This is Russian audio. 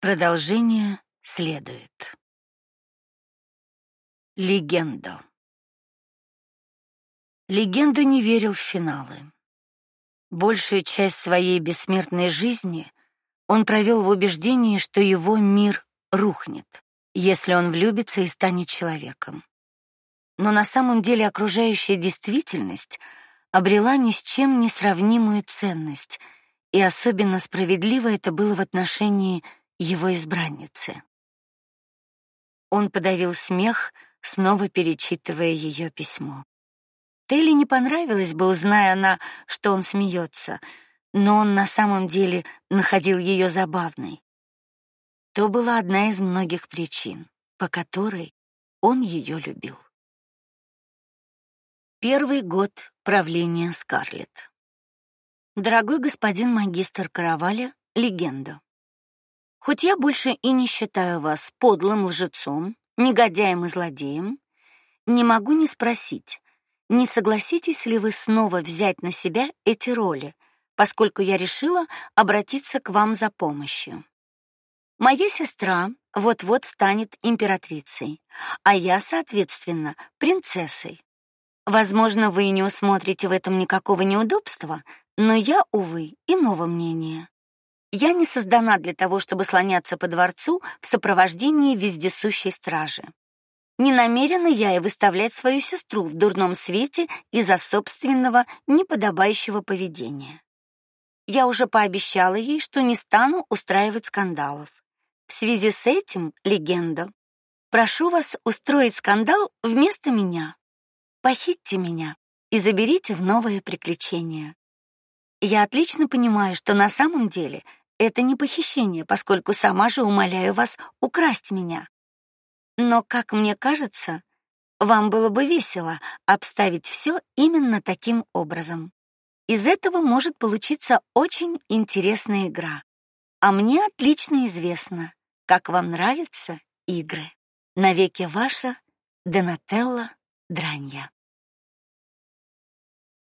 Продолжение следует. Легенда. Легенда не верил в финалы. Большую часть своей бессмертной жизни он провел в убеждении, что его мир рухнет, если он влюбится и станет человеком. Но на самом деле окружающая действительность обрела ни с чем не сравнимую ценность, и особенно справедливо это было в отношении его избранницы. Он подавил смех, снова перечитывая ее письмо. Телли не понравилось бы, узная она, что он смеется, но он на самом деле находил ее забавной. То была одна из многих причин, по которой он ее любил. Первый год правления Скарлетт. Дорогой господин магистр Караваля, легенда. Хоть я больше и не считаю вас подлым лжецом, негодяем и злодеем, не могу не спросить, не согласитесь ли вы снова взять на себя эти роли, поскольку я решила обратиться к вам за помощью. Моя сестра вот-вот станет императрицей, а я, соответственно, принцессой. Возможно, вы не усмотрите в этом никакого неудобства, но я, увы, иного мнения. Я не создана для того, чтобы слоняться по дворцу в сопровождении вездесущей стражи. Не намерена я и выставлять свою сестру в дурном свете из-за собственного неподобающего поведения. Я уже пообещала ей, что не стану устраивать скандалов. В связи с этим, легенда, прошу вас устроить скандал вместо меня. Похитьте меня и заберите в новое приключение. Я отлично понимаю, что на самом деле это не похищение, поскольку сама же умоляю вас украсть меня. Но, как мне кажется, вам было бы весело обставить все именно таким образом. Из этого может получиться очень интересная игра. А мне отлично известно, как вам нравятся игры. Навеки ваша Донателла Дранья.